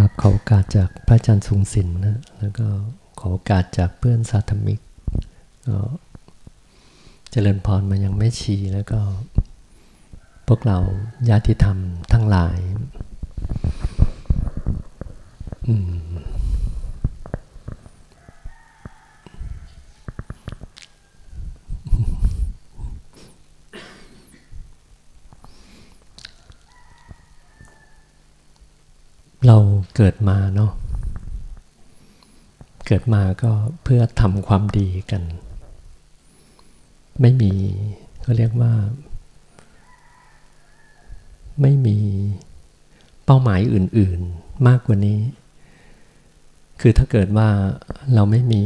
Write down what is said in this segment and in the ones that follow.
ครับขอโอกาสจากพระอาจารย์สุงศิลนะแล้วก็ขอโอกาสจากเพื่อนสาธมิกก็เจริญพรมายังไม่ชีแล้วก็ พวกเราญาติธรรมทั้งหลาย เราเกิดมาเนาะ เกิดมาก็เพื่อทำความดีกัน ไม่มีเขาเรียกว่า ไม่มีเป้าหมายอื่น ๆ มากกว่านี้ คือถ้าเกิดว่าเราไม่มี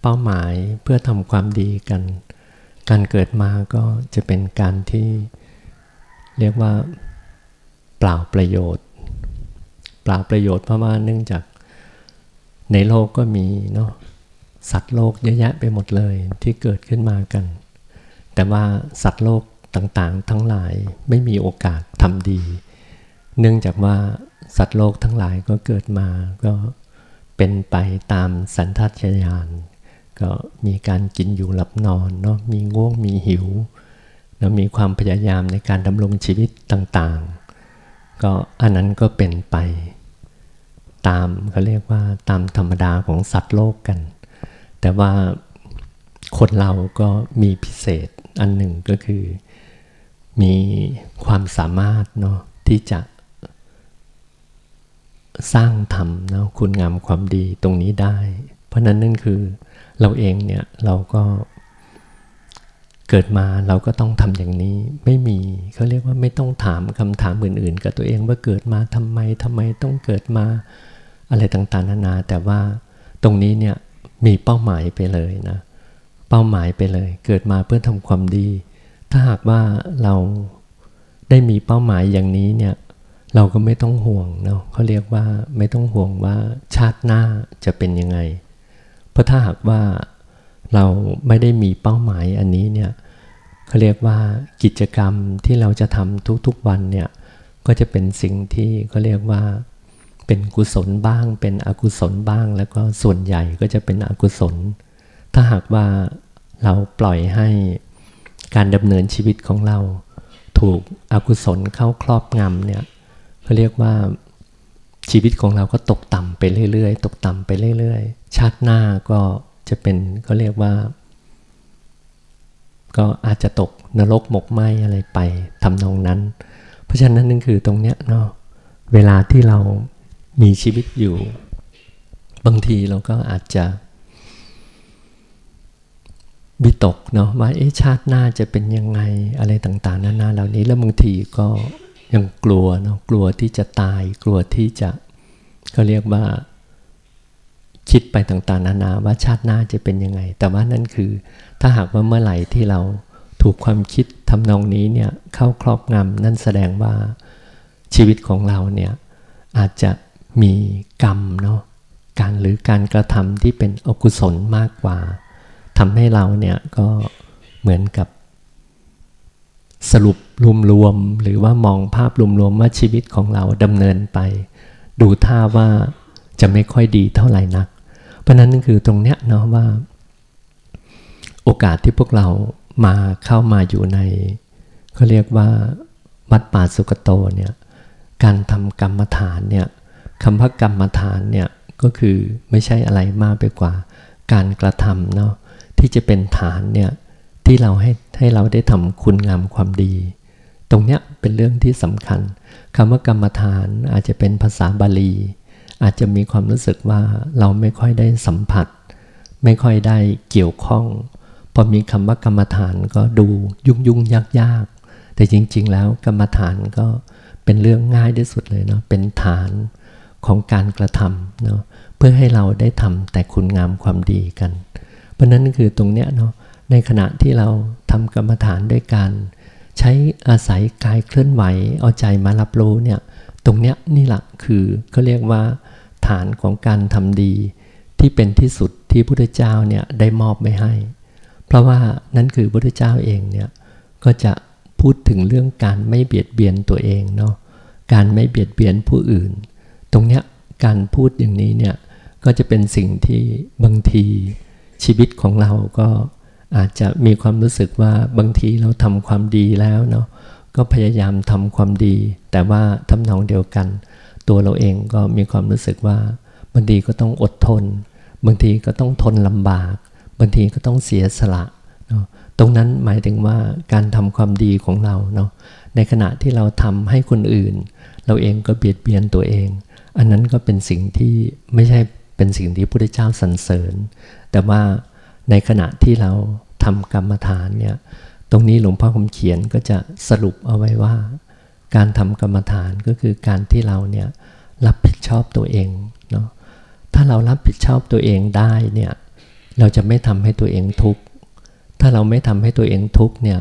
เป้าหมายเพื่อทำความดีกัน การเกิดมาก็จะเป็นการที่เรียกว่าเปล่าประโยชน์ ปล่าประโยชน์เพราะว่าเนื่องจากในโลกก็มีเนาะสัตว์โลกเยอะแยะไปหมดเลยที่เกิดขึ้นมากัน แต่ว่าสัตว์โลกต่างๆ ทั้งหลายไม่มีโอกาสทำดี เนื่องจากว่าสัตว์โลกทั้งหลายก็เกิดมาก็เป็นไปตามสันทัตยาน ก็มีการกินอยู่หลับนอนเนาะมีง่วงมีหิวแล้วมีความพยายามในการดำรงชีวิตต่างๆ ก็อันนั้นก็เป็นไป ตามเขาเรียกว่าตามธรรมดาของสัตว์โลกกัน แต่ว่าคนเราก็มีพิเศษอันหนึ่งก็คือ มีความสามารถเนาะที่จะสร้างธรรมเนาะคุณงามความดีตรงนี้ได้ เพราะนั้นนั่นคือเราเองเนี่ยเราก็เกิดมาเราก็ต้องทำอย่างนี้ไม่มีเขาเรียกว่าไม่ต้องถามคำถามอื่นๆ กับตัวเองว่าเกิดมาทำไมทำไมต้องเกิดมา อะไรต่างๆนานา แต่ว่าตรงนี้เนี่ยมีเป้าหมายไปเลยนะ เป้าหมายไปเลย เกิดมาเพื่อทำความดี ถ้าหากว่าเราได้มีเป้าหมายอย่างนี้เนี่ยเราก็ไม่ต้องห่วงเนาะเขาเรียกว่าไม่ต้องห่วงว่าชาติหน้าจะเป็นยังไง เพราะถ้าหากว่าเราไม่ได้มีเป้าหมายอันนี้เนี่ยเขาเรียกว่ากิจกรรมที่เราจะทำทุกๆวันเนี่ยก็จะเป็นสิ่งที่เขาเรียกว่า เป็นกุศลบ้าง เป็นอกุศลบ้าง แล้วก็ส่วนใหญ่ก็จะเป็นอกุศล ถ้าหากว่าเราปล่อยให้การดำเนินชีวิตของเรา ถูกอกุศลเข้าครอบงำเนี่ยเขาเรียกว่าชีวิตของเราก็ตกต่ำไปเรื่อยๆ ตกต่ำไปเรื่อยๆ ชาติหน้าก็จะเป็นเขาเรียกว่า ก็อาจจะตกนรกหมกไหมอะไรไปทำนองนั้น เพราะฉะนั้นนั่นคือตรงเนี้ยเนาะเวลาที่เรา มีชีวิตอยู่ บางทีเราก็อาจจะบิตกเนาะว่าเอ๊ะชาติหน้าจะเป็นยังไงอะไรต่างๆนานาเหล่านี้แล้วบางทีก็ยังกลัวเนาะกลัวที่จะตายกลัวที่จะเขาเรียกว่า คิดไปต่างๆ นานาว่าชาติหน้าจะเป็นยังไง แต่ว่านั่นคือ ถ้าหากว่าเมื่อไหร่ที่เราถูกความคิดทำนองนี้เนี่ยเข้าครอบงำนั่นแสดงว่าชีวิตของเราเนี่ยอาจจะ มีกรรมเนาะการหรือการกระทำที่เป็นอกุศลมากกว่าทำให้เราเนี่ยก็เหมือนกับสรุปรวมๆหรือว่ามองภาพรวมๆว่าชีวิตของเราดำเนินไป ดูท่าว่าจะไม่ค่อยดีเท่าไหร่นัก เพราะนั้นนั่นคือตรงเนี้ยเนาะว่า โอกาสที่พวกเรามาเข้ามาอยู่ในเขาเรียกว่าวัดป่าสุกโตเนี่ยการทำกรรมฐานเนี่ย คำว่ากรรมฐานเนี่ยก็คือไม่ใช่อะไรมากไปกว่า การกระทำเนาะที่จะเป็นฐานเนี่ยที่เราให้ให้เราได้ทำคุณงามความดี ตรงเนี้ยเป็นเรื่องที่สำคัญคำว่ากรรมฐานอาจจะเป็นภาษาบาลี อาจจะมีความรู้สึกว่าเราไม่ค่อยได้สัมผัส ไม่ค่อยได้เกี่ยวข้อง พอมีคำว่ากรรมฐานก็ดูยุ่งยุ่งยากยากแต่จริง ๆ แล้วกรรมฐานก็เป็นเรื่องง่ายที่สุดเลยเนาะเป็นฐาน ของการกระทำเนาะเพื่อให้เราได้ทำแต่คุณงามความดีกัน เพราะนั้นคือตรงเนี้ยเนาะในขณะที่เราทำกรรมฐานด้วยการ ใช้อาศัยกายเคลื่อนไหวเอาใจมารับรู้เนี่ยตรงเนี้ยนี่แหละคือเขาเรียกว่า ฐานของการทำดี ที่เป็นที่สุดที่พระพุทธเจ้าเนี่ยได้มอบไว้ให้ เพราะว่านั่นคือพระพุทธเจ้าเองเนี่ยก็จะพูดถึงเรื่องการไม่เบียดเบียนตัวเองเนาะการไม่เบียดเบียนผู้อื่น รงเนี้ยการพูดอย่างนี้เนี่ยก็จะเป็นสิ่งที่บางทีชีวิตของเราก็อาจจะมีความรู้สึกว่าบางทีเราทำความดีแล้วเนาะก็พยายามทำความดี แต่ว่าทำนองเดียวกัน ตัวเราเองก็มีความรู้สึกว่าบางทีก็ต้องอดทน บางทีก็ต้องทนลำบาก บางทีก็ต้องเสียสละเนาะตรงนั้นหมายถึงว่าการทำความดีของเราเนาะในขณะที่เราทำให้คนอื่น เราเองก็เบียดเบียนตัวเอง อันนั้นก็เป็นสิ่งที่ไม่ใช่เป็นสิ่งที่พระพุทธเจ้าสรรเสริญ แต่ว่าในขณะที่เราทำกรรมฐานเนี่ยตรงนี้หลวงพ่อคำเขียนก็จะสรุปเอาไว้ว่า การทำกรรมฐานก็คือการที่เราเนี่ยรับผิดชอบตัวเองเนาะถ้าเรารับผิดชอบตัวเองได้เนี่ยเราจะไม่ทำให้ตัวเองทุกข์ถ้าเราไม่ทำให้ตัวเองทุกข์เนี่ย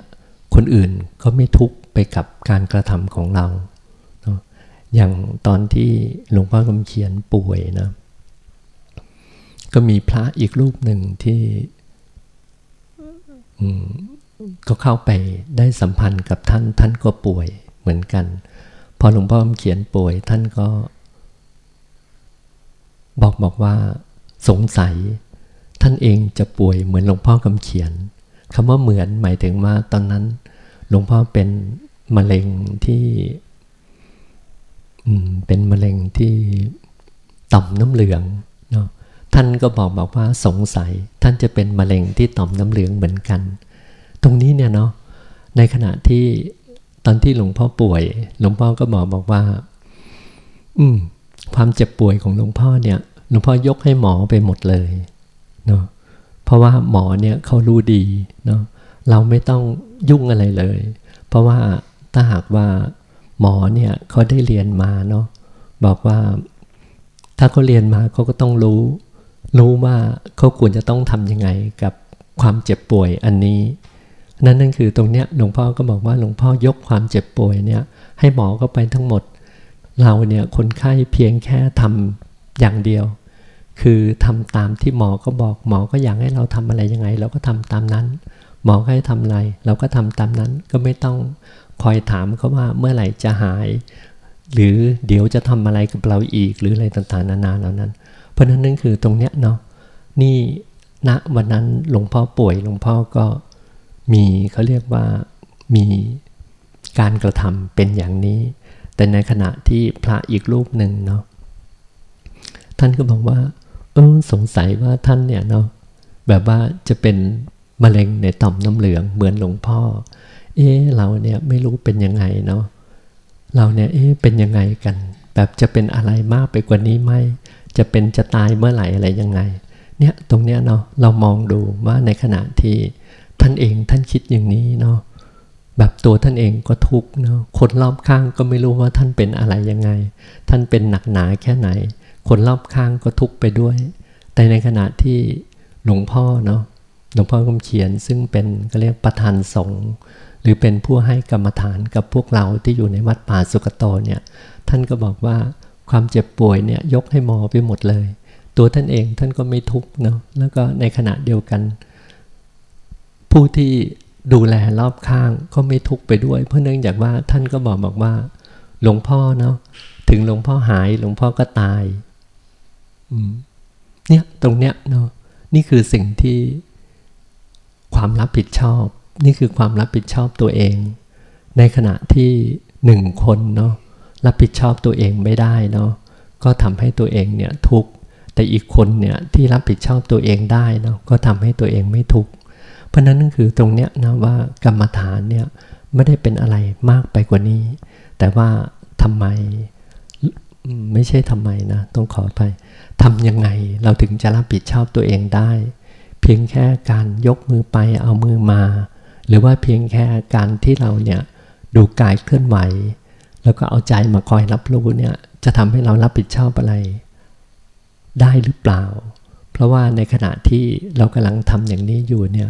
คนอื่นก็ไม่ทุกข์ไปกับการกระทำของเรา อย่างตอนที่หลวงพ่อคำเขียนป่วยนะ ก็มีพระอีกรูปหนึ่งที่ก็เข้าไปได้สัมพันธ์กับท่าน ท่านก็ป่วยเหมือนกัน พอหลวงพ่อเขียนป่วย ท่านก็ บอกบอกว่าสงสัย ท่านเองจะป่วยเหมือนหลวงพ่อคำเขียนคำว่าเหมือนหมายถึงว่าตอนนั้นหลวงพ่อเป็นมะเร็งที่ เป็นมะเร็งที่ต่อมน้ำเหลืองเนาะท่านก็บอกบอกว่าสงสัย ท่านจะเป็นมะเร็งที่ต่อมน้ำเหลืองเหมือนกัน ตรงนี้เนี่ยเนาะในขณะที่ตอนที่หลวงพ่อป่วย หลวงพ่อก็บอกบอกว่า อืม ความเจ็บป่วยของหลวงพ่อเนี่ยหลวงพ่อยกให้หมอไปหมดเลยเนาะเพราะว่าหมอเนี่ยเขารู้ดีเนาะเราไม่ต้องยุ่งอะไรเลย เพราะว่าถ้าหากว่า หมอเนี่ยเขาได้เรียนมาเนาะบอกว่า ถ้าเขาเรียนมาเขาก็ต้องรู้ รู้ว่าเขาควรจะต้องทำยังไงกับความเจ็บป่วยอันนี้ นั่นนั่นคือตรงเนี้ยหลวงพ่อก็บอกว่าหลวงพ่อยกความเจ็บป่วยเนี่ยให้หมอเข้าไปทั้งหมด เราเนี่ยคนไข้เพียงแค่ทำอย่างเดียว คือทำตามที่หมอก็บอกหมอก็อยากให้เราทำอะไรยังไง เราก็ทำตามนั้น หมอให้ทำอะไร เราก็ทำตามนั้นก็ไม่ต้อง คอยถามเขาว่าเมื่อไหร่จะหาย หรือเดี๋ยวจะทำอะไรกับเราอีกหรืออะไรต่างๆนานาเหล่านั้น เพราะนั้นนั่นคือตรงเนี้ยเนาะนี่ณวันนั้นหลวงพ่อป่วยหลวงพ่อก็มีเขาเรียกว่ามีการกระทำเป็นอย่างนี้ แต่ในขณะที่พระอีกรูปหนึ่งเนาะท่านก็บอกว่าเออสงสัยว่าท่านเนี่ยเนาะแบบว่าจะเป็นมะเร็งในต่อมน้ำเหลืองเหมือนหลวงพ่อ เอ๊เราเนี่ยไม่รู้เป็นยังไงเนาะเราเนี่ยเอ๊เป็นยังไงกัน แบบจะเป็นอะไรมากไปกว่านี้ไหมจะเป็นจะตายเมื่อไหร่อะไรยังไง เนี่ยตรงเนี้ยเนาะเรามองดูว่าในขณะที่ท่านเองท่านคิดอย่างนี้เนาะแบบตัวท่านเองก็ทุกเนาะคนรอบข้างก็ไม่รู้ว่าท่านเป็นอะไรยังไง ท่านเป็นหนักหนาแค่ไหน คนรอบข้างก็ทุกไปด้วย แต่ในขณะที่หลวงพ่อเนาะหลวงพ่อคำเขียนซึ่งเป็นก็เรียกประธานสงฆ์ หรือเป็นผู้ให้กรรมฐานกับพวกเราที่อยู่ในวัดป่าสุกโตเนี่ยท่านก็บอกว่าความเจ็บป่วยเนี่ยยกให้หมอไปหมดเลย ตัวท่านเองท่านก็ไม่ทุกเนาะแล้วก็ในขณะเดียวกัน ผู้ที่ดูแลรอบข้างก็ไม่ทุกไปด้วย เพราะเนื่องจากว่าท่านก็บอกบอกว่า หลวงพ่อเนาะถึงหลวงพ่อหายหลวงพ่อก็ตายเนี่ยตรงเนี้ยเนาะนี่คือสิ่งที่ความรับผิดชอบ นี่คือความรับผิดชอบตัวเอง ในขณะที่หนึ่งคนเนาะรับผิดชอบตัวเองไม่ได้เนาะก็ทำให้ตัวเองเนี่ยทุกข์แต่อีกคนเนี่ยที่รับผิดชอบตัวเองได้เนาะก็ทำให้ตัวเองไม่ทุกข์เพราะนั้นนั่นคือตรงเนี้ยนะว่ากรรมฐานเนี่ยไม่ได้เป็นอะไรมากไปกว่านี้ แต่ว่าทำไมไม่ใช่ทำไมนะต้องขอไปทำยังไงเราถึงจะรับผิดชอบตัวเองได้ เพียงแค่การยกมือไปเอามือมา หรือว่าเพียงแค่การที่เราเนี่ยดูกายเคลื่อนไหว แล้วก็เอาใจมาคอยรับรู้เนี่ยจะทำให้เรารับผิดชอบอะไร ได้หรือเปล่า เพราะว่าในขณะที่เรากำลังทำอย่างนี้อยู่เนี่ย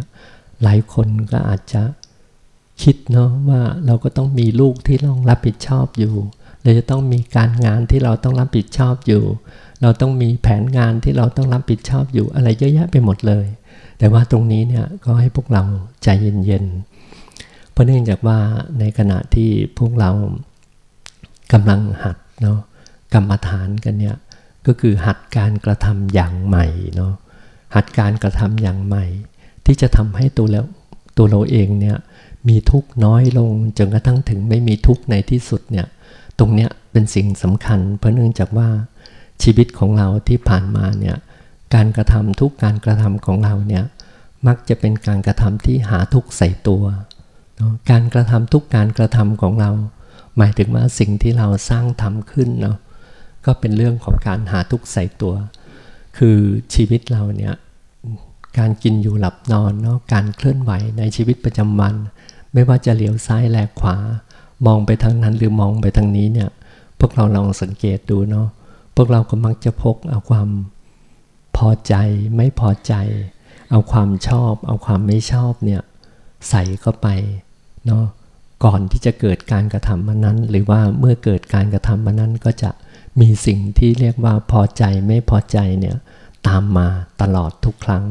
หลายคนก็อาจจะคิดเนาะว่าเราก็ต้องมีลูกที่ต้องรับผิดชอบอยู่ เราจะต้องมีการงานที่เราต้องรับผิดชอบอยู่ เราต้องมีแผนงานที่เราต้องรับผิดชอบอยู่อะไรเยอะแยะไปหมดเลย แต่ว่าตรงนี้เนี่ยก็ให้พวกเราใจเย็นๆ เพราะเนื่องจากว่าในขณะที่พวกเรากำลังหัดเนาะกรรมฐานกันเนี่ยก็คือหัดการกระทำอย่างใหม่เนาะหัดการกระทำอย่างใหม่ ที่จะทำให้ตัวแล้วตัวเราเองเนี่ยมีทุกข์น้อยลงจนกระทั่งถึงไม่มีทุกข์ในที่สุดเนี่ยตรงเนี้ยเป็นสิ่งสำคัญ เพราะเนื่องจากว่าชีวิตของเราที่ผ่านมาเนี่ย การกระทำทุกการกระทำของเราเนี่ยมักจะเป็นการกระทำที่หาทุกข์ใส่ตัวการกระทำทุกการกระทำของเรา หมายถึงว่าสิ่งที่เราสร้างทำขึ้นเนาะก็เป็นเรื่องของการหาทุกข์ใส่ตัว คือชีวิตเราเนี่ยการกินอยู่หลับนอนเนาะการเคลื่อนไหวในชีวิตประจำวัน ไม่ว่าจะเหลียวซ้ายแลกขวา มองไปทางนั้นหรือมองไปทางนี้เนี่ยพวกเราลองสังเกตดูเนาะพวกเราก็มักจะพกเอาความ พอใจไม่พอใจ เอาความชอบ เอาความไม่ชอบเนี่ยใส่เข้าไปเนาะก่อนที่จะเกิดการกระทำมันนั้น หรือว่าเมื่อเกิดการกระทำมันนั้นก็จะมีสิ่งที่เรียกว่าพอใจไม่พอใจเนี่ยตามมาตลอดทุกครั้ง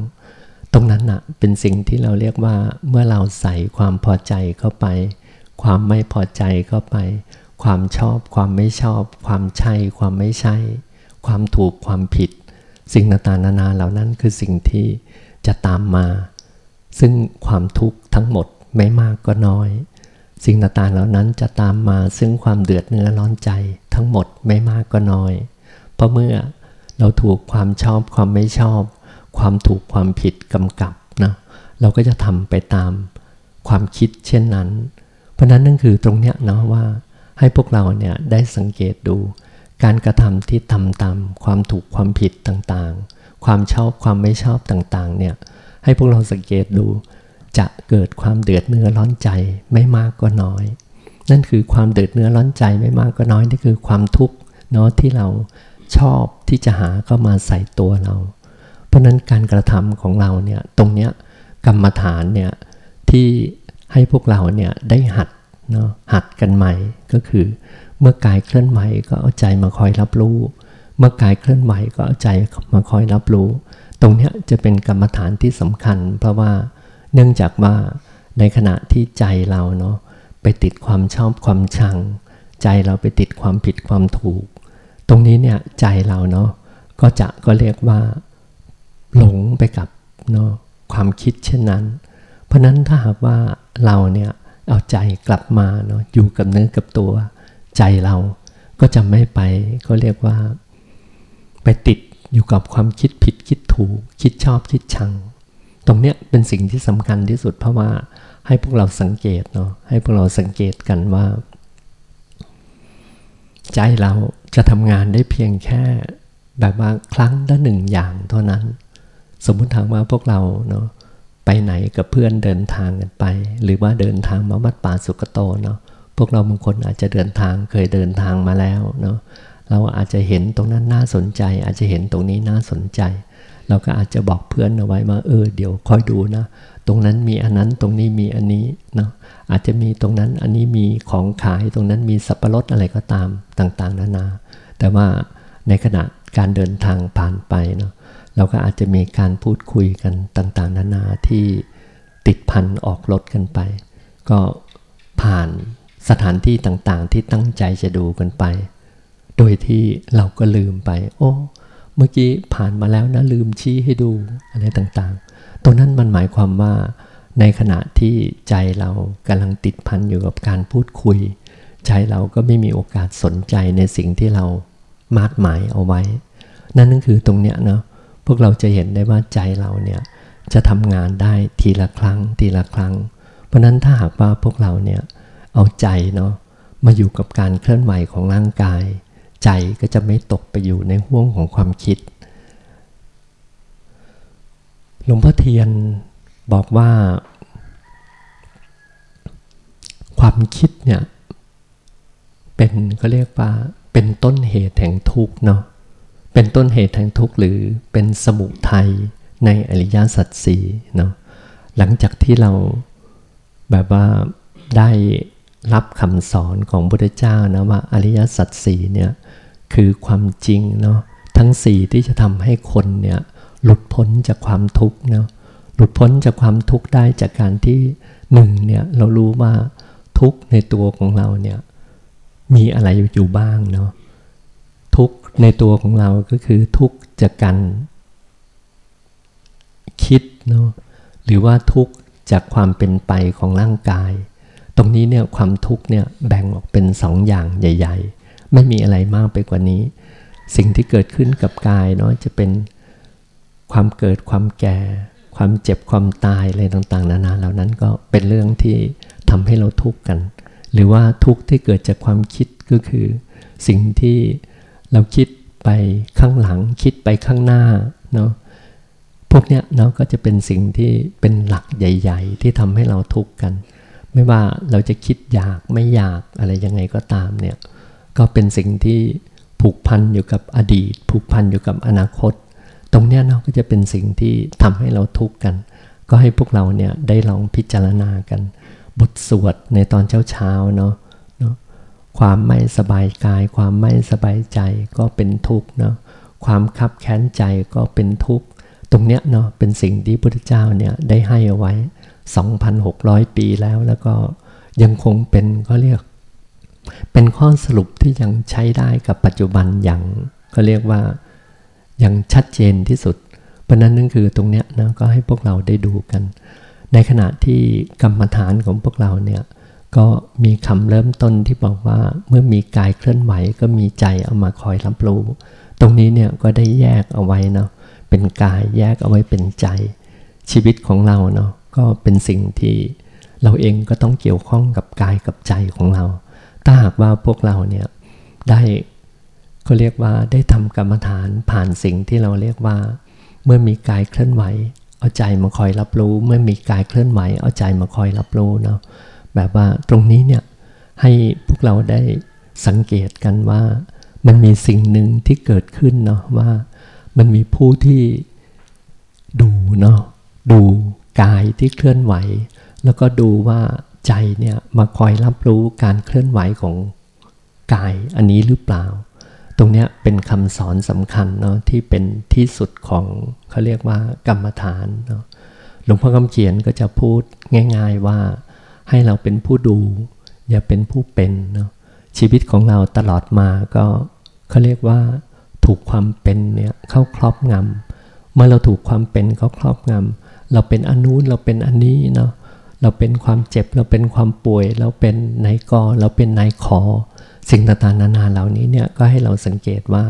ตรงนั้นนะเป็นสิ่งที่เราเรียกว่าเมื่อเราใส่ความพอใจเข้าไป ความไม่พอใจเข้าไป ความชอบความไม่ชอบ ความใช่ ความไม่ใช่ ความถูกความผิด สิ่งต่างๆนานาเหล่านั้นคือสิ่งที่จะตามมา ซึ่งความทุกข์ทั้งหมดไม่มากก็น้อย สิ่งต่างๆเหล่านั้นจะตามมา ซึ่งความเดือดเนื้อร้อนใจทั้งหมดไม่มากก็น้อย เพราะเมื่อเราถูกความชอบความไม่ชอบ ความถูกความผิดกำกับนะเราก็จะทำไปตามความคิดเช่นนั้น เพราะนั้นนั่นคือตรงเนี้ยนะว่าให้พวกเราเนี่ยได้สังเกตดู การกระทำที่ทำตามความถูกความผิดต่างๆ ความชอบความไม่ชอบต่างๆ เนี่ย ให้พวกเราสังเกตดู จะเกิดความเดือดเนื้อร้อนใจไม่มากก็น้อย นั่นคือความเดือดเนื้อร้อนใจไม่มากก็น้อยนี่คือความทุกข์เนาะที่เราชอบที่จะหาเข้ามาใส่ตัวเรา เพราะนั้นการกระทำของเราเนี่ยตรงเนี้ยกรรมฐานเนี่ยที่ให้พวกเราเนี่ยได้หัดเนาะหัดกันใหม่ก็คือ เมื่อกายเคลื่อนไหวก็เอาใจมาคอยรับรู้ เมื่อกายเคลื่อนไหวก็เอาใจมาคอยรับรู้ ตรงนี้จะเป็นกรรมฐานที่สำคัญ เพราะว่าเนื่องจากว่าในขณะที่ใจเราเนาะไปติดความชอบความชัง ใจเราไปติดความผิดความถูก ตรงนี้เนี่ยใจเราเนาะก็จะก็เรียกว่าหลงไปกับเนาะความคิดเช่นนั้น เพราะนั้นถ้าหากว่าเราเนี่ยเอาใจกลับมาเนาะอยู่กับเนื้อกับตัว ใจเราก็จะไม่ไปก็เรียกว่า ไปติดอยู่กับความคิดผิดคิดถูก คิดชอบคิดชัง ตรงเนี้ยเป็นสิ่งที่สำคัญที่สุดเพราะว่าให้พวกเราสังเกตเนาะให้พวกเราสังเกตกันว่า ใจเราจะทำงานได้เพียงแค่แบบว่าครั้งละหนึ่งอย่างเท่านั้น สมมุติถามว่าพวกเราเนาะไปไหนกับเพื่อนเดินทางกันไป หรือว่าเดินทางมาวัดป่าสุกโตเนาะ พวกเราบางคนอาจจะเดินทางเคยเดินทางมาแล้วเนาะเราอาจจะเห็นตรงนั้นน่าสนใจ อาจจะเห็นตรงนี้น่าสนใจ เราก็อาจจะบอกเพื่อนเอาไว้ว่าเออเดี๋ยวคอยดูนะ ตรงนั้นมีอันนั้นตรงนี้มีอันนี้เนาะอาจจะมีตรงนั้นอันนี้มีของขายตรงนั้นมีสับปะรดอะไรก็ตามต่างๆ นานา แต่ว่าในขณะการเดินทางผ่านไปเนาะเราก็อาจจะมีการพูดคุยกันต่างๆ นานาที่ติดพันออกรถกันไป ก็ผ่าน สถานที่ต่างๆ ที่ตั้งใจจะดูกันไป โดยที่เราก็ลืมไป โอ้เมื่อกี้ผ่านมาแล้วนะลืมชี้ให้ดูอะไรต่างๆ ตรงนั้นมันหมายความว่า ในขณะที่ใจเรากำลังติดพันอยู่กับการพูดคุย ใจเราก็ไม่มีโอกาสสนใจในสิ่งที่เรามาดหมายเอาไว้ นั่นนั่นคือตรงเนี้ยเนาะพวกเราจะเห็นได้ว่าใจเราเนี่ยจะทำงานได้ทีละครั้งทีละครั้ง เพราะนั้นถ้าหากว่าพวกเราเนี่ย เอาใจเนาะมาอยู่กับการเคลื่อนไหวของร่างกาย ใจก็จะไม่ตกไปอยู่ในห่วงของความคิด หลวงพ่อเทียนบอกว่า ความคิดเนี่ยเป็นก็เรียกว่าเป็นต้นเหตุแห่งทุกข์เนาะเป็นต้นเหตุแห่งทุกข์หรือเป็นสมุทัยในอริยสัจสี่เนาะหลังจากที่เราแบบว่าได้ รับคำสอนของพระพุทธเจ้านะว่าอริยสัจสี่เนี่ยคือความจริงเนาะทั้งสี่ที่จะทำให้คนเนี่ยหลุดพ้นจากความทุกข์เนาะหลุดพ้นจากความทุกข์ได้จากการที่หนึ่งเนี่ยเรารู้ว่าทุกข์ในตัวของเราเนี่ยมีอะไรอยู่บ้างเนาะทุกข์ในตัวของเราก็คือทุกข์จากการคิดเนาะหรือว่าทุกข์จากความเป็นไปของร่างกาย ตรงนี้เนี่ยความทุกข์เนี่ยแบ่งออกเป็นสองอย่างใหญ่ ๆ ไม่มีอะไรมากไปกว่านี้ สิ่งที่เกิดขึ้นกับกายเนาะจะเป็นความเกิดความแก่ ความเจ็บความตายอะไรต่างๆ นานาเหล่านั้นก็เป็นเรื่องที่ทำให้เราทุกข์กัน หรือว่าทุกข์ที่เกิดจากความคิดก็คือ สิ่งที่เราคิดไปข้างหลังคิดไปข้างหน้าเนาะพวกเนี้ยเนาะก็จะเป็นสิ่งที่เป็นหลักใหญ่ ๆ ที่ทำให้เราทุกข์กัน ไม่ว่าเราจะคิดอยากไม่อยากอะไรยังไงก็ตามเนี่ยก็เป็นสิ่งที่ผูกพันอยู่กับอดีต ผูกพันอยู่กับอนาคต ตรงเนี้ยเนาะก็จะเป็นสิ่งที่ทำให้เราทุกข์กัน ก็ให้พวกเราเนี่ยได้ลองพิจารณากัน บทสวดในตอนเช้าๆเนาะความไม่สบายกาย ความไม่สบายใจก็เป็นทุกข์เนาะความคับแค้นใจก็เป็นทุกข์ตรงเนี้ยเนาะเป็นสิ่งที่พุทธเจ้าเนี่ยได้ให้เอาไว้ 2,600 ปีแล้ว แล้วก็ยังคงเป็นก็เรียก เป็นข้อสรุปที่ยังใช้ได้กับปัจจุบันอย่างก็เรียกว่ายังชัดเจนที่สุด เพราะนั้นนั่นคือตรงเนี้ยนะก็ให้พวกเราได้ดูกัน ในขณะที่กรรมฐานของพวกเราเนี่ยก็มีคำเริ่มต้นที่บอกว่าเมื่อมีกายเคลื่อนไหวก็มีใจเอามาคอยรับรู้ ตรงนี้เนี่ยก็ได้แยกเอาไว้เนาะเป็นกายแยกเอาไว้เป็นใจ ชีวิตของเราเนาะ ก็เป็นสิ่งที่เราเองก็ต้องเกี่ยวข้องกับกายกับใจของเรา ถ้าหากว่าพวกเราเนี่ยได้ก็เรียกว่าได้ทำกรรมฐานผ่านสิ่งที่เราเรียกว่า เมื่อมีกายเคลื่อนไหว เอาใจมาคอยรับรู้ เมื่อมีกายเคลื่อนไหว เอาใจมาคอยรับรู้เนาะแบบว่าตรงนี้เนี่ยให้พวกเราได้สังเกตกันว่า มันมีสิ่งหนึ่งที่เกิดขึ้นเนาะว่ามันมีผู้ที่ดูเนาะดู กายที่เคลื่อนไหว แล้วก็ดูว่าใจเนี่ยมาคอยรับรู้การเคลื่อนไหวของกายอันนี้หรือเปล่า ตรงนี้เป็นคำสอนสำคัญเนาะที่เป็นที่สุดของเขาเรียกว่ากรรมฐานเนาะหลวงพ่อคำเขียนก็จะพูดง่าย ๆว่าให้เราเป็นผู้ดู อย่าเป็นผู้เป็นเนาะชีวิตของเราตลอดมาก็เขาเรียกว่าถูกความเป็นเนี่ยเข้าครอบงำเมื่อเราถูกความเป็นเขาครอบงำ เราเป็นอนุนเราเป็นอันนี้เนาะเราเป็นความเจ็บเราเป็นความป่วย เราเป็นนายกอเราเป็นนายขอ สิ่งต่างๆนานาเหล่านี้เนี่ยก็ให้เราสังเกตว่า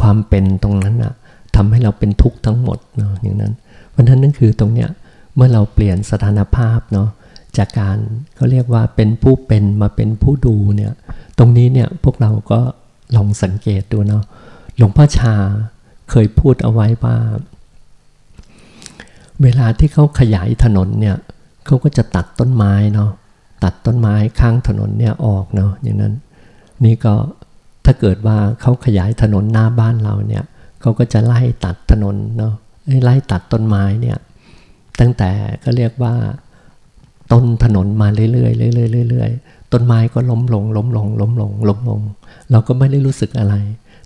ความเป็นตรงนั้นอะทำให้เราเป็นทุกข์ทั้งหมดเนาะอย่างนั้น เพราะนั้นนั่นคือตรงเนี้ยเมื่อเราเปลี่ยนสถานภาพเนาะจากการเขาเรียกว่าเป็นผู้เป็นมาเป็นผู้ดูเนี่ยตรงนี้เนี่ยพวกเราก็ลองสังเกตดูเนาะหลวงพ่อชาเคยพูดเอาไว้ว่า เวลาที่เขาขยายถนนเนี่ยเขาก็จะตัดต้นไม้เนาะตัดต้นไม้ข้างถนนเนี่ยออกเนาะอย่างนั้น นี่ก็ถ้าเกิดว่าเขาขยายถนนหน้าบ้านเราเนี่ยเขาก็จะไล่ตัดถนนเนาะไล่ตัดต้นไม้เนี่ยตั้งแต่ก็เรียกว่าต้นถนนมาเรื่อยๆเรื่อยๆเรื่อยๆต้นไม้ก็ล้มลงล้มลงล้มลงล้มลง เราก็ไม่ได้รู้สึกอะไร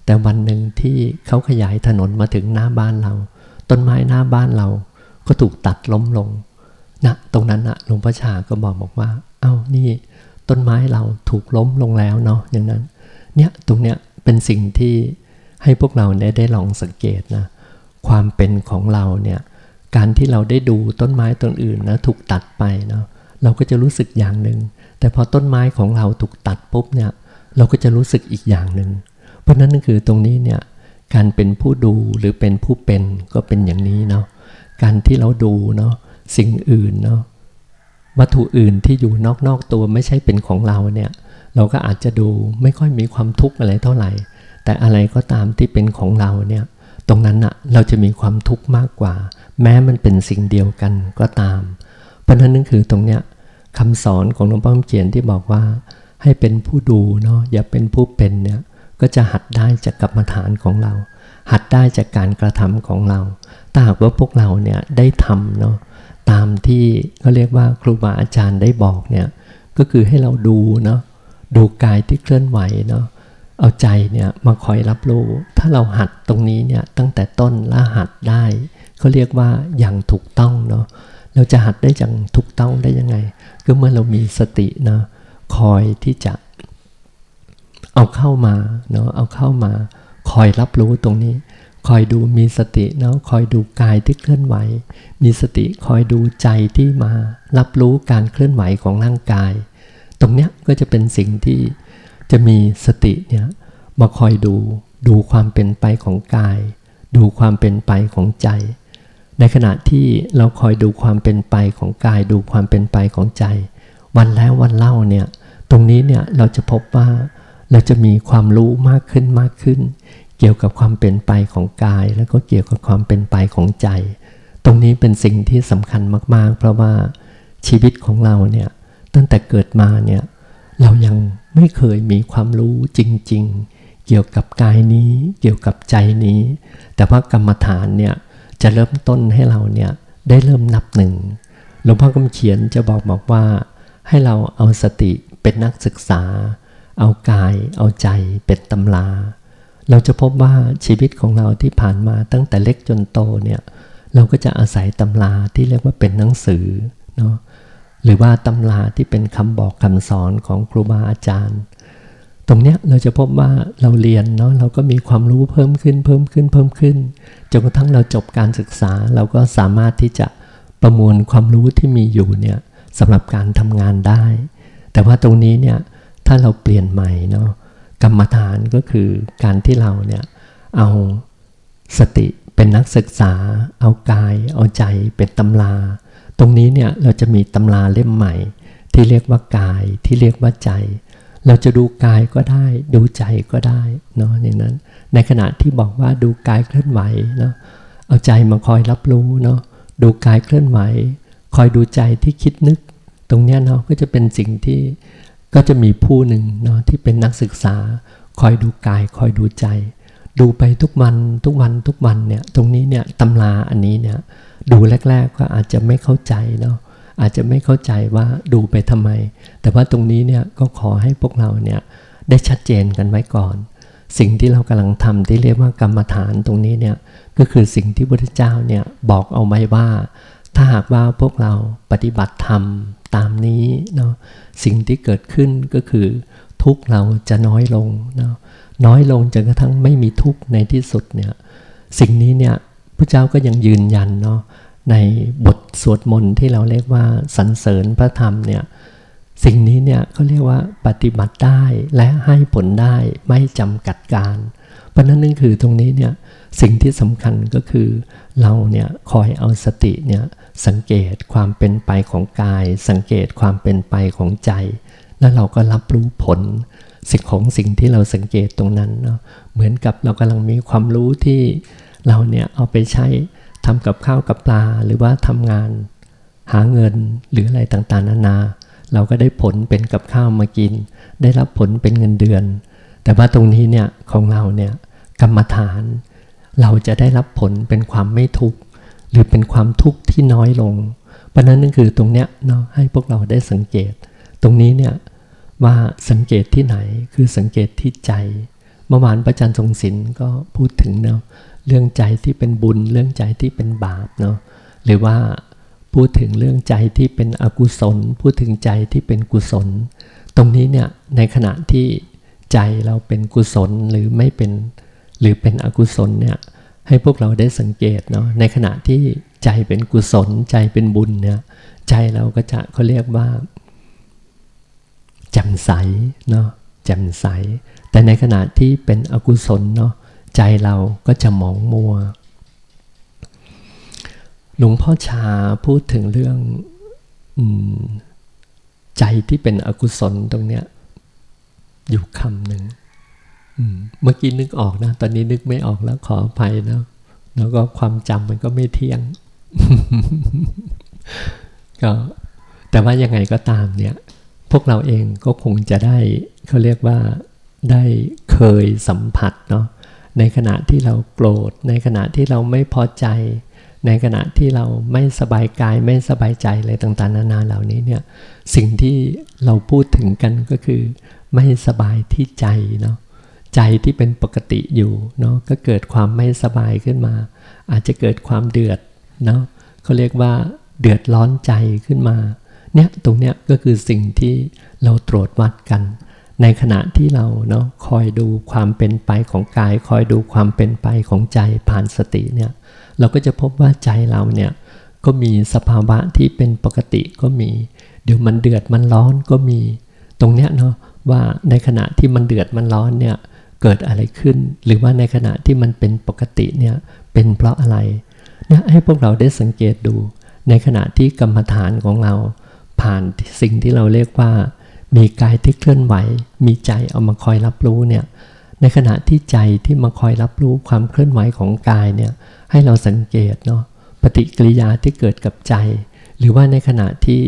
แต่วันหนึ่งที่เขาขยายถนนมาถึงหน้าบ้านเรา ต้นไม้หน้าบ้านเรา ก็ถูกตัดล้มลงนะตรงนั้นนะหลวงพ่อชาก็บอกบอกว่า เอา้านี่ต้นไม้เราถูกล้มลงแล้วเนาะอย่างนั้น เนี่ยตรงเนี้ยเป็นสิ่งที่ให้พวกเราได้ได้ลองสังเกตนะความเป็นของเราเนี่ยการที่เราได้ดูต้นไม้ต้นอื่นนะถูกตัดไปเนาะเราก็จะรู้สึกอย่างหนึ่งแต่พอต้นไม้ของเราถูกตัดปุ๊บเนี่ยเราก็จะรู้สึกอีกอย่างหนึ่งเพราะนั้นนั่นคือตรงนี้เนี่ยการเป็นผู้ดูหรือเป็นผู้เป็นก็เป็นอย่างนี้เนาะ การที่เราดูเนาะสิ่งอื่นเนาะวัตถุอื่นที่อยู่นอกๆตัวไม่ใช่เป็นของเราเนี่ยเราก็อาจจะดูไม่ค่อยมีความทุกข์อะไรเท่าไหร่ แต่อะไรก็ตามที่เป็นของเราเนี่ยตรงนั้นอะเราจะมีความทุกข์มากกว่า แม้มันเป็นสิ่งเดียวกันก็ตาม เพราะนั้นนั่นคือตรงเนี้ยคำสอนของหลวงพ่อเขียนที่บอกว่า ให้เป็นผู้ดูเนาะอย่าเป็นผู้เป็นเนี่ยก็จะหัดได้จากกรรมฐานของเรา หัดได้จากการกระทำของเรา ถ้าหากว่าพวกเราเนี่ยได้ทำเนาะตามที่เขาเรียกว่าครูบาอาจารย์ได้บอกเนี่ยก็คือให้เราดูเนาะดูกายที่เคลื่อนไหวเนาะเอาใจเนี่ยมาคอยรับรู้ ถ้าเราหัดตรงนี้เนี่ยตั้งแต่ต้นละหัดได้เขาเรียกว่าอย่างถูกต้องเนาะเราจะหัดได้อย่างถูกต้องได้ยังไง ก็เมื่อเรามีสตินะคอยที่จะ เอาเข้ามาเนาะเอาเข้ามาคอยรับรู้ตรงนี้ คอยดูมีสติเนาะคอยดูกายที่เคลื่อนไหว มีสติคอยดูใจที่มา รับรู้การเคลื่อนไหวของร่างกาย ตรงเนี้ยก็จะเป็นสิ่งที่จะมีสติเนี่ยมาคอยดูดูความเป็นไปของกาย ดูความเป็นไปของใจ ในขณะที่เราคอยดูความเป็นไปของกาย ดูความเป็นไปของใจ วันแล้ววันเล่าเนี่ยตรงนี้เนี่ยเราจะพบว่าเราจะมีความรู้มากขึ้นมากขึ้น เกี่ยวกับความเป็นไปของกาย แล้วก็เกี่ยวกับความเป็นไปของใจ ตรงนี้เป็นสิ่งที่สำคัญมาก ๆ เพราะว่าชีวิตของเราเนี่ยตั้งแต่เกิดมาเนี่ยเรายังไม่เคยมีความรู้จริง ๆ เกี่ยวกับกายนี้ เกี่ยวกับใจนี้ แต่ว่ากรรมฐานเนี่ยจะเริ่มต้นให้เราเนี่ยได้เริ่มนับหนึ่งหลวงพ่อคำเขียนจะบอกบอกว่า ให้เราเอาสติเป็นนักศึกษา เอากาย เอาใจเป็นตำรา เราจะพบว่าชีวิตของเราที่ผ่านมาตั้งแต่เล็กจนโตเนี่ยเราก็จะอาศัยตำราที่เรียกว่าเป็นหนังสือเนาะหรือว่าตำราที่เป็นคำบอกคำสอนของครูบาอาจารย์ ตรงเนี้ยเราจะพบว่าเราเรียนเนาะเราก็มีความรู้เพิ่มขึ้นเพิ่มขึ้นเพิ่มขึ้นจนกระทั่งเราจบการศึกษา เราก็สามารถที่จะประมวลความรู้ที่มีอยู่เนี่ยสำหรับการทำงานได้ แต่ว่าตรงนี้เนี่ยถ้าเราเปลี่ยนใหม่เนาะ กรรมฐานก็คือการที่เราเนี่ยเอาสติเป็นนักศึกษา เอากาย เอาใจเป็นตำรา ตรงนี้เนี่ยเราจะมีตำราเล่มใหม่ ที่เรียกว่ากายที่เรียกว่าใจ เราจะดูกายก็ได้ดูใจก็ได้เนาะอย่างนั้น ในขณะที่บอกว่าดูกายเคลื่อนไหวเนาะเอาใจมาคอยรับรู้เนาะดูกายเคลื่อนไหว คอยดูใจที่คิดนึก ตรงเนี้ยเนาะก็จะเป็นสิ่งที่ ก็จะมีผู้หนึ่งเนาะที่เป็นนักศึกษา คอยดูกายคอยดูใจ ดูไปทุกวันทุกวันทุกวันเนี่ยตรงนี้เนี่ยตำราอันนี้เนี่ยดูแรก ๆ ก็อาจจะไม่เข้าใจเนาะอาจจะไม่เข้าใจว่าดูไปทำไม แต่ว่าตรงนี้เนี่ยก็ขอให้พวกเราเนี่ยได้ชัดเจนกันไว้ก่อน สิ่งที่เรากำลังทำที่เรียกว่ากรรมฐานตรงนี้เนี่ยก็คือสิ่งที่พระพุทธเจ้าเนี่ยบอกเอาไว้ว่า ถ้าหากว่าพวกเราปฏิบัติธรรม ตามนี้เนาะสิ่งที่เกิดขึ้นก็คือทุกเราจะน้อยลงเนาะน้อยลงจนกระทั่งไม่มีทุกในที่สุดเนี่ยสิ่งนี้เนี่ยพระเจ้าก็ยังยืนยันเนาะในบทสวดมนต์ที่เราเรียกว่าสรรเสริญพระธรรมเนี่ยสิ่งนี้เนี่ยเขาเรียกว่าปฏิบัติได้และให้ผลได้ไม่จำกัดการเพราะนั้นนั่นคือตรงนี้เนี่ยสิ่งที่สำคัญก็คือเราเนี่ยคอยเอาสติเนี่ย สังเกตความเป็นไปของกาย สังเกตความเป็นไปของใจ แล้วเราก็รับรู้ผล สิ่งของสิ่งที่เราสังเกตตรงนั้นเนาะเหมือนกับเรากำลังมีความรู้ที่เราเนี่ยเอาไปใช้ทำกับข้าวกับปลา หรือว่าทำงาน หาเงินหรืออะไรต่างๆนานา เราก็ได้ผลเป็นกับข้าวมากิน ได้รับผลเป็นเงินเดือน แต่ว่าตรงนี้เนี่ยของเราเนี่ยกรรมฐาน เราจะได้รับผลเป็นความไม่ทุกข์ หรือเป็นความทุกข์ที่น้อยลง เพราะนั้นนั่นคือตรงเนี้ยเนาะให้พวกเราได้สังเกต ตรงนี้เนี่ยว่าสังเกตที่ไหนคือสังเกตที่ใจเมื่อวานพระอาจารย์ทรงศิลป์ก็พูดถึงเนาะเรื่องใจที่เป็นบุญเรื่องใจที่เป็นบาปเนาะหรือว่าพูดถึงเรื่องใจที่เป็นอกุศล พูดถึงใจที่เป็นกุศล ตรงนี้เนี่ยในขณะที่ใจเราเป็นกุศลหรือไม่เป็น หรือเป็นอกุศลเนี่ย ให้พวกเราได้สังเกตเนาะในขณะที่ใจเป็นกุศลใจเป็นบุญเนี่ยใจเราก็จะเขาเรียกว่าแจ่มใสเนาะแจ่มใส แต่ในขณะที่เป็นอกุศลเนาะใจเราก็จะหมองมัว หลวงพ่อชาพูดถึงเรื่องอใจที่เป็นอกุศลตรงเนี้ยอยู่คำหนึ่ง เมื่อกี้นึกออกนะ ตอนนี้นึกไม่ออกแล้วขออภัยนะ แล้วก็ความจำมันก็ไม่เที่ยง ก็ แต่ว่ายังไงก็ตามเนี่ย พวกเราเองก็คงจะได้เขาเรียกว่าได้เคยสัมผัสเนาะ ในขณะที่เราโกรธ ในขณะที่เราไม่พอใจ ในขณะที่เราไม่สบายกายไม่สบายใจอะไรต่างๆ นานาเหล่านี้เนี่ย สิ่งที่เราพูดถึงกันก็คือ ไม่สบายที่ใจเนาะ ใจที่เป็นปกติอยู่เนาะก็เกิดความไม่สบายขึ้นมา อาจจะเกิดความเดือดเนาะเขาเรียกว่าเดือดร้อนใจขึ้นมาเนี่ยตรงเนี้ยก็คือสิ่งที่เราตรวจวัดกัน ในขณะที่เราเนาะคอยดูความเป็นไปของกาย คอยดูความเป็นไปของใจผ่านสติเนี่ยเราก็จะพบว่าใจเราเนี่ยก็มีสภาวะที่เป็นปกติก็มี เดี๋ยวมันเดือดมันร้อนก็มี ตรงเนี้ยเนาะว่าในขณะที่มันเดือดมันร้อนเนี่ย เกิดอะไรขึ้น หรือว่าในขณะที่มันเป็นปกติเนี่ยเป็นเพราะอะไรเนี่ยให้พวกเราได้สังเกตดู ในขณะที่กรรมฐานของเรา ผ่านสิ่งที่เราเรียกว่า มีกายที่เคลื่อนไหว มีใจเอามาคอยรับรู้เนี่ยในขณะที่ใจที่มาคอยรับรู้ความเคลื่อนไหวของกายเนี่ยให้เราสังเกตเนาะปฏิกิริยาที่เกิดกับใจ หรือว่าในขณะที่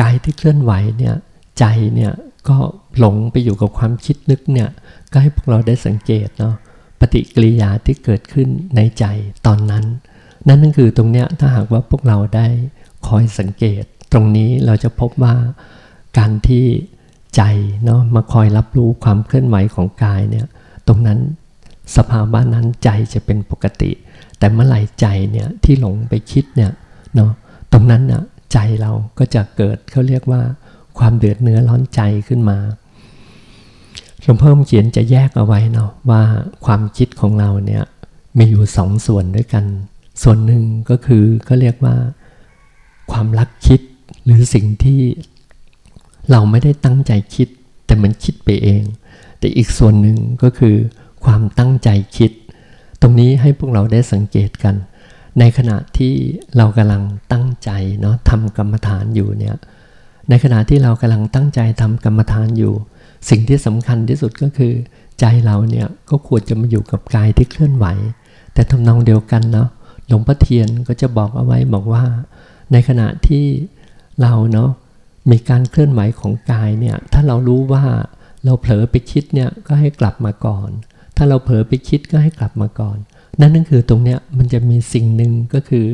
กายที่เคลื่อนไหวเนี่ยใจเนี่ยก็หลงไปอยู่กับความคิดนึกเนี่ย ก็ให้พวกเราได้สังเกตเนาะปฏิกิริยาที่เกิดขึ้นในใจตอนนั้น นั่นนั่นคือตรงเนี้ยถ้าหากว่าพวกเราได้คอยสังเกต ตรงนี้เราจะพบว่าการที่ใจเนาะมาคอยรับรู้ความเคลื่อนไหวของกายเนี่ยตรงนั้นสภาวะนั้นใจจะเป็นปกติ แต่เมื่อไหร่ใจเนี่ยที่หลงไปคิดเนี่ยเนาะตรงนั้นน่ะใจเราก็จะเกิดเขาเรียกว่าความเดือดเนื้อร้อนใจขึ้นมา หลวงพ่อเขียนจะแยกเอาไว้เนาะว่าความคิดของเราเนี่ยมีอยู่สองส่วนด้วยกัน ส่วนหนึ่งก็คือก็เรียกว่า ความรักคิดหรือสิ่งที่เราไม่ได้ตั้งใจคิด แต่มันคิดไปเอง แต่อีกส่วนหนึ่งก็คือความตั้งใจคิด ตรงนี้ให้พวกเราได้สังเกตกัน ในขณะที่เรากำลังตั้งใจเนาะทำกรรมฐานอยู่เนี่ยในขณะที่เรากำลังตั้งใจทำกรรมฐานอยู่ สิ่งที่สำคัญที่สุดก็คือ ใจเราเนี่ยก็ควรจะมาอยู่กับกายที่เคลื่อนไหว แต่ทำนองเดียวกันเนาะหลวงพ่อเทียนก็จะบอกเอาไว้บอกว่า ในขณะที่เราเนาะมีการเคลื่อนไหวของกายเนี่ยถ้าเรารู้ว่าเราเผลอไปคิดเนี่ยก็ให้กลับมาก่อน ถ้าเราเผลอไปคิดก็ให้กลับมาก่อน นั่นนั่นคือตรงเนี้ยมันจะมีสิ่งหนึ่งก็คือ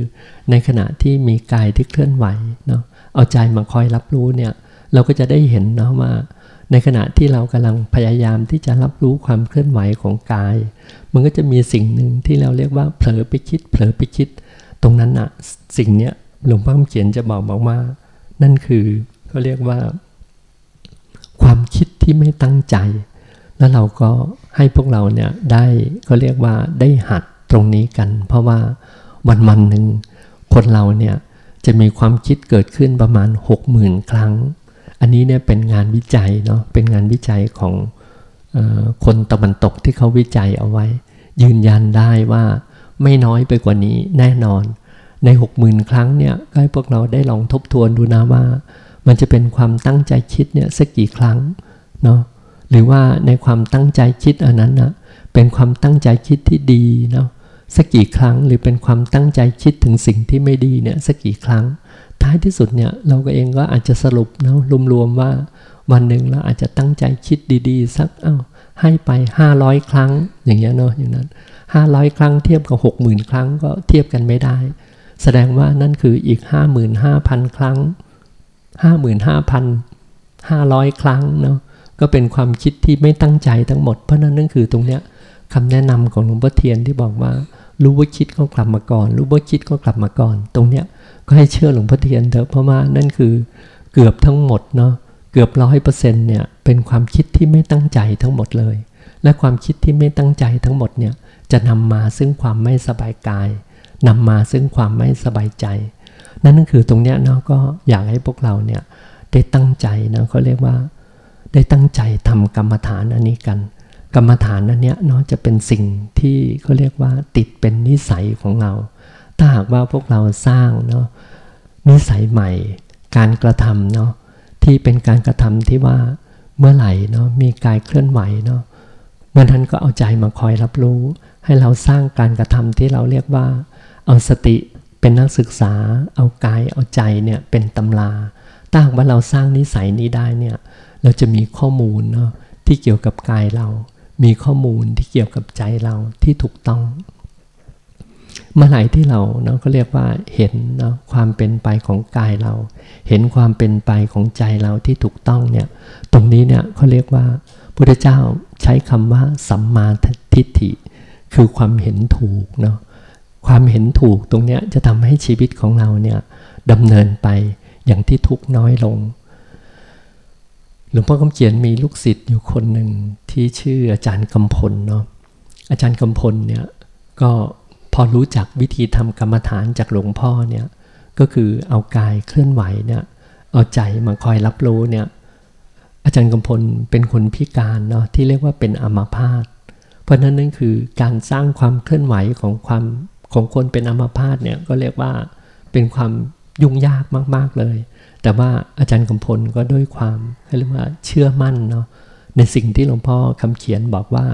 ในขณะที่มีกายที่เคลื่อนไหวเนาะเอาใจมาคอยรับรู้เนี่ยเราก็จะได้เห็นเนาะว่า ในขณะที่เรากำลังพยายามที่จะรับรู้ความเคลื่อนไหวของกาย มันก็จะมีสิ่งหนึ่งที่เราเรียกว่าเผลอไปคิด เผลอไปคิด ตรงนั้นอะสิ่งเนี้ยหลวงพ่อเขียนจะบอกบอกว่า นั่นคือก็เรียกว่า ความคิดที่ไม่ตั้งใจ แล้วเราก็ให้พวกเราเนี่ยได้ก็เรียกว่าได้หัดตรงนี้กัน เพราะว่าวันวันหนึ่งคนเราเนี่ยจะมีความคิดเกิดขึ้นประมาณ 6 0,000 ครั้ง อันนี้เนี่ยเป็นงานวิจัยเนาะเป็นงานวิจัยของออคนตะวันตกที่เขาวิจัยเอาไว้ ยืนยันได้ว่าไม่น้อยไปกว่านี้แน่นอน ใน 60,000 ครั้งเนี่ยก็ให้พวกเราได้ลองทบทวนดูนะว่า มันจะเป็นความตั้งใจคิดเนี่ยสักกี่ครั้งเนาะหรือว่าในความตั้งใจคิดอันนั้นนะเป็นความตั้งใจคิดที่ดีเนาะสักกี่ครั้งหรือเป็นความตั้งใจคิดถึงสิ่งที่ไม่ดีเนี่ยสักกี่ครั้ง ท้ายที่สุดเนี่ยเราก็เองก็อาจจะสรุปเนาะรวมๆว่าวันหนึ่งเราอาจจะตั้งใจคิดดีๆ สักเอา้าให้ไป 500 ครั้งอย่างเงี้ยเนาะอย่างนั้น 500 ครั้งเทียบกับ 60,000 ครั้งก็เทียบกันไม่ได้ แสดงว่านั่นคืออีก 55,000 ครั้งห้าหมื่นห้าพันห้าร้อยครั้งเนาะก็เป็นความคิดที่ไม่ตั้งใจทั้งหมด เพราะนั้นนั่นคือตรงเนี้ยคำแนะนำของหลวงพ่อเทียนที่บอกว่า รู้ว่าคิดก็กลับมาก่อน รู้ว่าคิดก็กลับมาก่อน ตรงเนี้ย ก็ให้เชื่อหลวงพ่อเทียนเถอะเพราะว่านั่นคือเกือบทั้งหมดเนาะเกือบร้อยเปอร์เซ็นต์เนี่ยเป็นความคิดที่ไม่ตั้งใจทั้งหมดเลย และความคิดที่ไม่ตั้งใจทั้งหมดเนี่ยจะนำมาซึ่งความไม่สบายกายนำมาซึ่งความไม่สบายใจ นั่นนั่นคือตรงเนี้ยเนาะก็อยากให้พวกเราเนี่ยได้ตั้งใจนะเขาเรียกว่า ได้ตั้งใจทำกรรมฐานอันนี้กัน กรรมฐานอันเนี้ยเนาะจะเป็นสิ่งที่เขาเรียกว่าติดเป็นนิสัยของเรา ถ้าหากว่าพวกเราสร้างเนาะนิสัยใหม่ การกระทำเนาะที่เป็นการกระทำที่ว่าเมื่อไหร่เนาะมีกายเคลื่อนไหวเนาะเมื่อนั้นก็เอาใจมาคอยรับรู้ ให้เราสร้างการกระทำที่เราเรียกว่า เอาสติเป็นนักศึกษา เอากายเอาใจเนี่ยเป็นตำราถ้าหากว่าเราสร้างนิสัยนี้ได้เนี่ยเราจะมีข้อมูลเนาะที่เกี่ยวกับกายเรา มีข้อมูลที่เกี่ยวกับใจเราที่ถูกต้อง เมื่อไหร่ที่เราเนาะก็เรียกว่าเห็นเนาะความเป็นไปของกายเรา เห็นความเป็นไปของใจเราที่ถูกต้องเนี่ย ตรงนี้เนี่ยเขาเรียกว่าพุทธเจ้าใช้คำว่าสัมมาทิฏฐิ คือความเห็นถูกเนาะความเห็นถูกตรงนี้จะทำให้ชีวิตของเราเนี่ยดำเนินไปอย่างที่ทุกน้อยลง หลวงพ่อคำเขียนมีลูกศิษย์อยู่คนหนึ่งที่ชื่ออาจารย์กำพลเนาะอาจารย์กำพลเนี่ยก็ พอรู้จักวิธีทำกรรมฐานจากหลวงพ่อเนี่ยก็คือเอากายเคลื่อนไหวเนี่ยเอาใจมาคอยรับรู้เนี่ยอาจารย์กำพลเป็นคนพิการเนาะที่เรียกว่าเป็นอัมาพาตเพราะนั้นนั่นคือการสร้างความเคลื่อนไหวของความของคนเป็นอัมาพาตเนี่ยก็เรียกว่าเป็นความยุ่งยากมาก ๆเลย แต่ว่าอาจารย์กำพลก็ด้วยความเรียกว่าเชื่อมั่นเนาะในสิ่งที่หลวงพ่อคำเขียนบอกว่า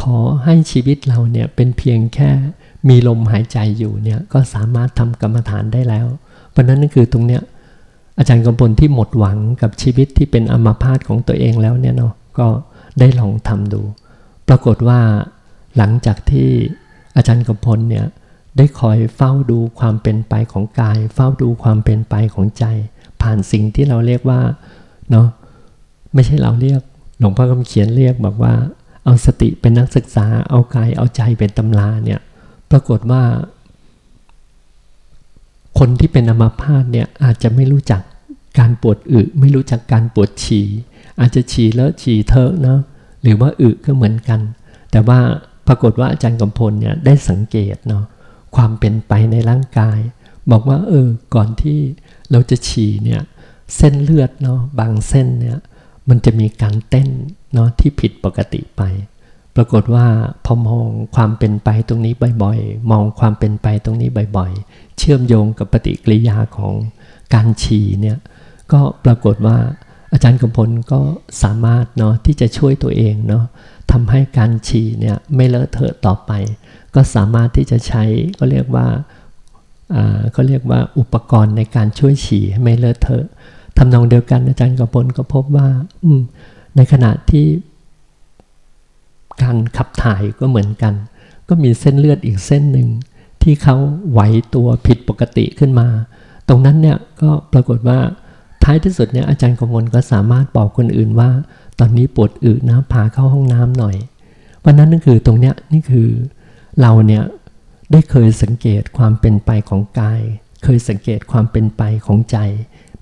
ขอให้ชีวิตเราเนี่ยเป็นเพียงแค่มีลมหายใจอยู่เนี่ยก็สามารถทำกรรมฐานได้แล้ว เพราะนั้นนั่นคือตรงเนี้ยอาจารย์กำพลที่หมดหวังกับชีวิตที่เป็นอัมาพาตของตัวเองแล้วเนี่ยเนาะก็ได้ลองทำดู ปรากฏว่าหลังจากที่อาจารย์กำพลเนี่ยได้คอยเฝ้าดูความเป็นไปของกาย เฝ้าดูความเป็นไปของใจ ผ่านสิ่งที่เราเรียกว่าเนาะไม่ใช่เราเรียกหลวงพ่อคำเขียนเรียกบอกว่า เอาสติเป็นนักศึกษา เอากายเอาใจเป็นตำราเนี่ย ปรากฏว่า คนที่เป็นอมาพาตเนี่ยอาจจะไม่รู้จักการปวดอึไม่รู้จักการปวดฉี่อาจจะฉี่แล้วฉี่เถอะเนาะหรือว่าอึก็เหมือนกัน แต่ว่าปรากฏว่าอาจารย์กำพลเนี่ยได้สังเกตเนาะความเป็นไปในร่างกาย บอกว่าเออก่อนที่เราจะฉี่เนี่ยเส้นเลือดเนาะบางเส้นเนี่ยมันจะมีการเต้น เนาะที่ผิดปกติไป ปรากฏว่าพอมองความเป็นไปตรงนี้บ่อยๆ มองความเป็นไปตรงนี้บ่อยๆ เชื่อมโยงกับปฏิกิริยาของการฉี่เนี่ยก็ปรากฏว่าอาจารย์กำพลก็สามารถเนาะที่จะช่วยตัวเองเนาะทำให้การฉี่เนี่ยไม่เลอะเทอะต่อไป ก็สามารถที่จะใช้ก็เรียกว่าก็เรียกว่าอุปกรณ์ในการช่วยฉี่ไม่เลอะเทอะทำนองเดียวกันอาจารย์กำพลก็พบว่า ในขณะที่การขับถ่ายก็เหมือนกัน ก็มีเส้นเลือดอีกเส้นหนึ่งที่เขาไหวตัวผิดปกติขึ้นมา ตรงนั้นเนี่ยก็ปรากฏว่าท้ายที่สุดเนี่ยอาจารย์กมลก็สามารถบอกคนอื่นว่า ตอนนี้ปวดอึนะพาเข้าห้องน้ำหน่อย วันนั้นนั่นคือตรงเนี้ยนี่คือเราเนี่ยได้เคยสังเกตความเป็นไปของกาย เคยสังเกตความเป็นไปของใจ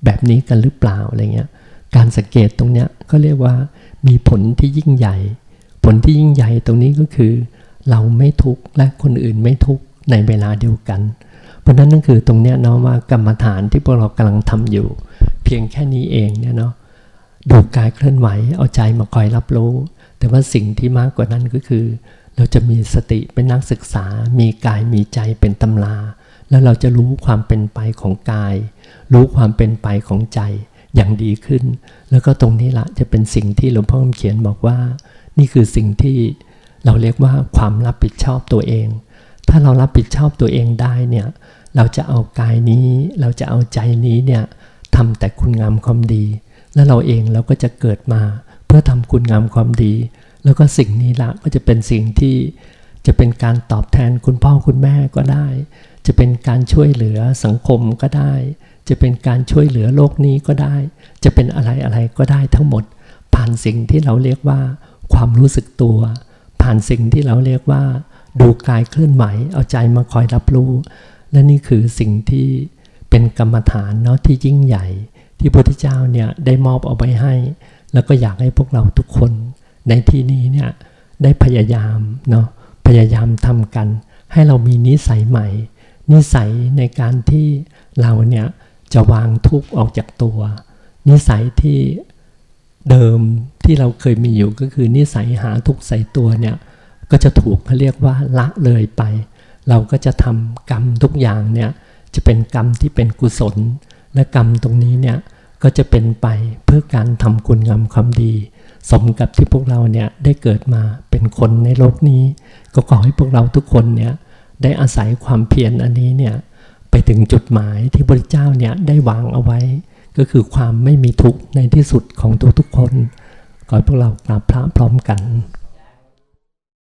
แบบนี้กันหรือเปล่าอะไรเงี้ย การสังเกตตรงเนี้ยก็เรียกว่ามีผลที่ยิ่งใหญ่ ผลที่ยิ่งใหญ่ตรงนี้ก็คือ เราไม่ทุกข์และคนอื่นไม่ทุกข์ในเวลาเดียวกัน เพราะนั้นนั่นคือตรงเนี้ยเนาะว่ากรรมฐานที่พวกเรากำลังทำอยู่ เพียงแค่นี้เองเนี่ยเนาะดูกายเคลื่อนไหวเอาใจมาคอยรับรู้ แต่ว่าสิ่งที่มากกว่านั้นก็คือ เราจะมีสติเป็นนักศึกษา มีกายมีใจเป็นตำรา แล้วเราจะรู้ความเป็นไปของกาย รู้ความเป็นไปของใจ อย่างดีขึ้น แล้วก็ตรงนี้ละจะเป็นสิ่งที่หลวงพ่อเขียนบอกว่า นี่คือสิ่งที่เราเรียกว่าความรับผิดชอบตัวเอง ถ้าเรารับผิดชอบตัวเองได้เนี่ยเราจะเอากายนี้ เราจะเอาใจนี้เนี่ยทำแต่คุณงามความดี แล้วเราเองเราก็จะเกิดมาเพื่อทำคุณงามความดี แล้วก็สิ่งนี้ละก็จะเป็นสิ่งที่จะเป็นการตอบแทนคุณพ่อคุณแม่ก็ได้ จะเป็นการช่วยเหลือสังคมก็ได้ จะเป็นการช่วยเหลือโลกนี้ก็ได้ จะเป็นอะไรอะไรก็ได้ทั้งหมด ผ่านสิ่งที่เราเรียกว่า ความรู้สึกตัว ผ่านสิ่งที่เราเรียกว่า ดูกายเคลื่อนไหวเอาใจมาคอยรับรู้ และนี่คือสิ่งที่เป็นกรรมฐานเนาะที่ยิ่งใหญ่ ที่พระพุทธเจ้าเนี่ยได้มอบเอาไว้ให้ แล้วก็อยากให้พวกเราทุกคน ในที่นี้เนี่ยได้พยายามเนาะพยายามทำกัน ให้เรามีนิสัยใหม่ นิสัยในการที่เราเนี่ย จะวางทุกข์ออกจากตัว นิสัยที่เดิมที่เราเคยมีอยู่ก็คือนิสัยหาทุกข์ใส่ตัวเนี่ยก็จะถูกเขาเรียกว่าละเลยไป เราก็จะทำกรรมทุกอย่างเนี่ยจะเป็นกรรมที่เป็นกุศล และกรรมตรงนี้เนี่ยก็จะเป็นไปเพื่อการทำคุณงามความดี สมกับที่พวกเราเนี่ยได้เกิดมาเป็นคนในโลกนี้ ก็ขอให้พวกเราทุกคนเนี่ยได้อาศัยความเพียรอันนี้เนี่ย ไปถึงจุดหมายที่พระเจ้าเนี่ยได้วางเอาไว้ ก็คือความไม่มีทุกข์ในที่สุดของทุกคน ขอให้พวกเรากราบพระพร้อมกัน